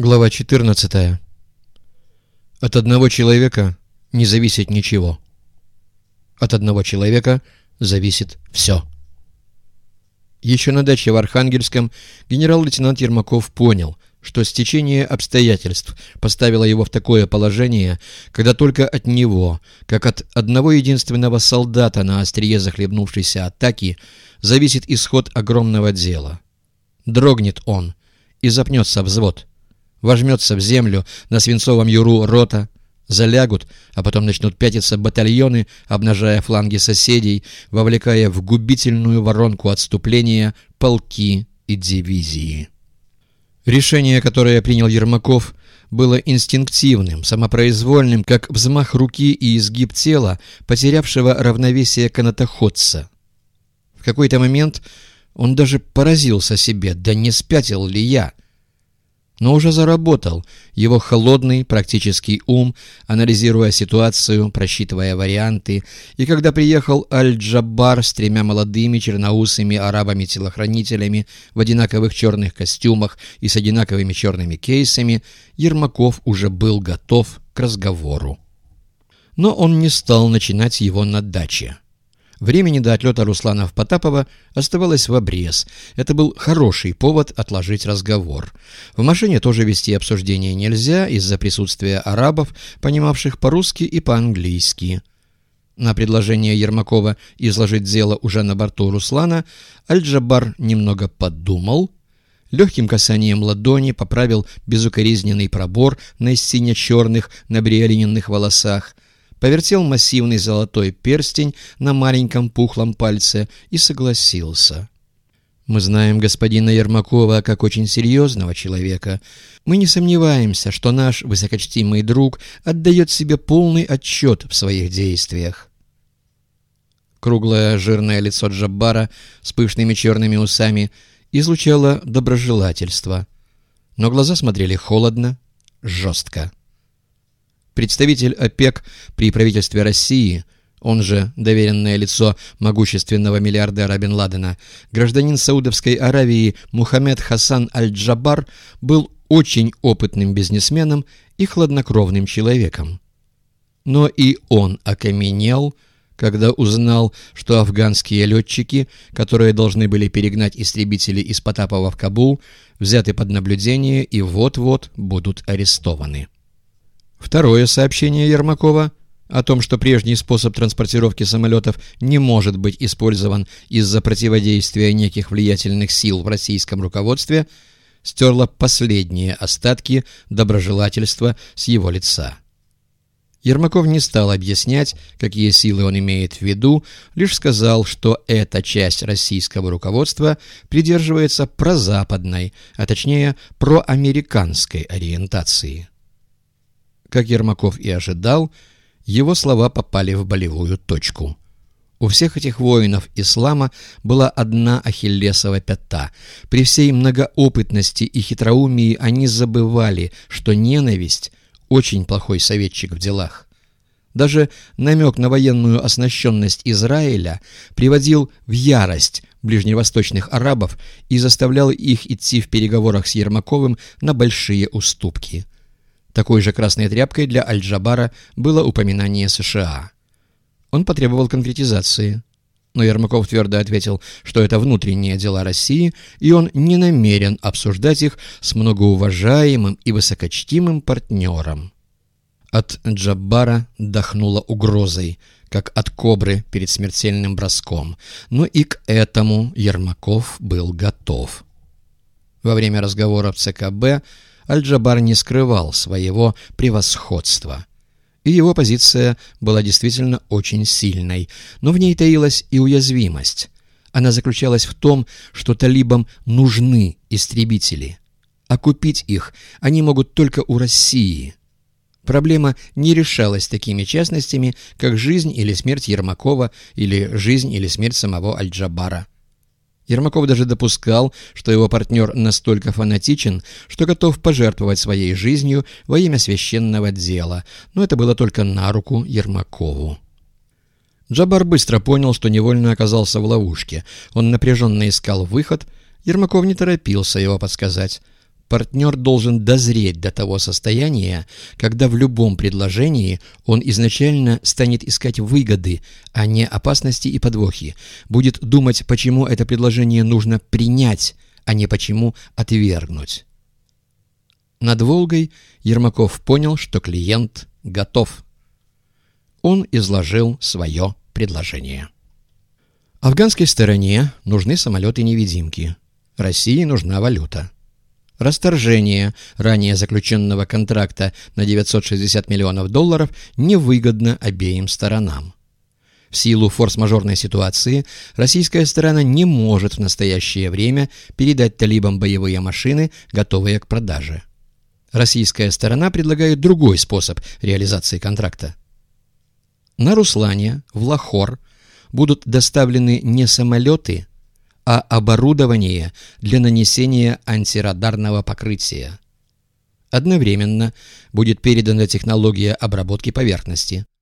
Глава 14. От одного человека не зависит ничего. От одного человека зависит все. Еще на даче в Архангельском генерал-лейтенант Ермаков понял, что стечение обстоятельств поставило его в такое положение, когда только от него, как от одного единственного солдата на острие захлебнувшейся атаки, зависит исход огромного дела. Дрогнет он, и запнется взвод вожмется в землю на свинцовом юру рота, залягут, а потом начнут пятиться батальоны, обнажая фланги соседей, вовлекая в губительную воронку отступления полки и дивизии. Решение, которое принял Ермаков, было инстинктивным, самопроизвольным, как взмах руки и изгиб тела, потерявшего равновесие канатоходца. В какой-то момент он даже поразился себе, да не спятил ли я — но уже заработал его холодный практический ум, анализируя ситуацию, просчитывая варианты, и когда приехал Аль-Джаббар с тремя молодыми черноусыми арабами-телохранителями в одинаковых черных костюмах и с одинаковыми черными кейсами, Ермаков уже был готов к разговору. Но он не стал начинать его на даче. Времени до отлета Руслана Потапова оставалось в обрез. Это был хороший повод отложить разговор. В машине тоже вести обсуждение нельзя из-за присутствия арабов, понимавших по-русски и по-английски. На предложение Ермакова изложить дело уже на борту Руслана Аль-Джабар немного подумал, легким касанием ладони поправил безукоризненный пробор на сине-черных набриолиненных волосах – повертел массивный золотой перстень на маленьком пухлом пальце и согласился. Мы знаем господина Ермакова как очень серьезного человека. Мы не сомневаемся, что наш высокочтимый друг отдает себе полный отчет в своих действиях. Круглое жирное лицо Джаббара с пышными черными усами излучало доброжелательство, но глаза смотрели холодно, жестко. Представитель ОПЕК при правительстве России, он же доверенное лицо могущественного миллиардера Бен Ладена, гражданин Саудовской Аравии Мухаммед Хасан Аль-Джабар был очень опытным бизнесменом и хладнокровным человеком. Но и он окаменел, когда узнал, что афганские летчики, которые должны были перегнать истребители из Потапова в Кабул, взяты под наблюдение и вот-вот будут арестованы. Второе сообщение Ермакова о том, что прежний способ транспортировки самолетов не может быть использован из-за противодействия неких влиятельных сил в российском руководстве, стерло последние остатки доброжелательства с его лица. Ермаков не стал объяснять, какие силы он имеет в виду, лишь сказал, что эта часть российского руководства придерживается прозападной, а точнее проамериканской ориентации. Как Ермаков и ожидал, его слова попали в болевую точку. У всех этих воинов ислама была одна ахиллесова пята. При всей многоопытности и хитроумии они забывали, что ненависть – очень плохой советчик в делах. Даже намек на военную оснащенность Израиля приводил в ярость ближневосточных арабов и заставлял их идти в переговорах с Ермаковым на большие уступки – такой же красной тряпкой для Аль-Джабара было упоминание США. Он потребовал конкретизации. Но Ермаков твердо ответил, что это внутренние дела России, и он не намерен обсуждать их с многоуважаемым и высокочтимым партнером. От Джаббара дохнуло угрозой, как от кобры перед смертельным броском, но и к этому Ермаков был готов. Во время разговора в ЦКБ Аль-Джабар не скрывал своего превосходства. И его позиция была действительно очень сильной, но в ней таилась и уязвимость. Она заключалась в том, что талибам нужны истребители, а купить их они могут только у России. Проблема не решалась такими частностями, как жизнь или смерть Ермакова или жизнь или смерть самого Аль-Джабара. Ермаков даже допускал, что его партнер настолько фанатичен, что готов пожертвовать своей жизнью во имя священного дела, но это было только на руку Ермакову. Джабар быстро понял, что невольно оказался в ловушке. Он напряженно искал выход. Ермаков не торопился его подсказать. Партнер должен дозреть до того состояния, когда в любом предложении он изначально станет искать выгоды, а не опасности и подвохи, будет думать, почему это предложение нужно принять, а не почему отвергнуть. Над Волгой Ермаков понял, что клиент готов. Он изложил свое предложение. Афганской стороне нужны самолеты-невидимки. России нужна валюта. Расторжение ранее заключенного контракта на 960 миллионов долларов невыгодно обеим сторонам. В силу форс-мажорной ситуации российская сторона не может в настоящее время передать талибам боевые машины, готовые к продаже. Российская сторона предлагает другой способ реализации контракта. На Руслане, в Лахор, будут доставлены не самолеты, а оборудование для нанесения антирадарного покрытия. Одновременно будет передана технология обработки поверхности –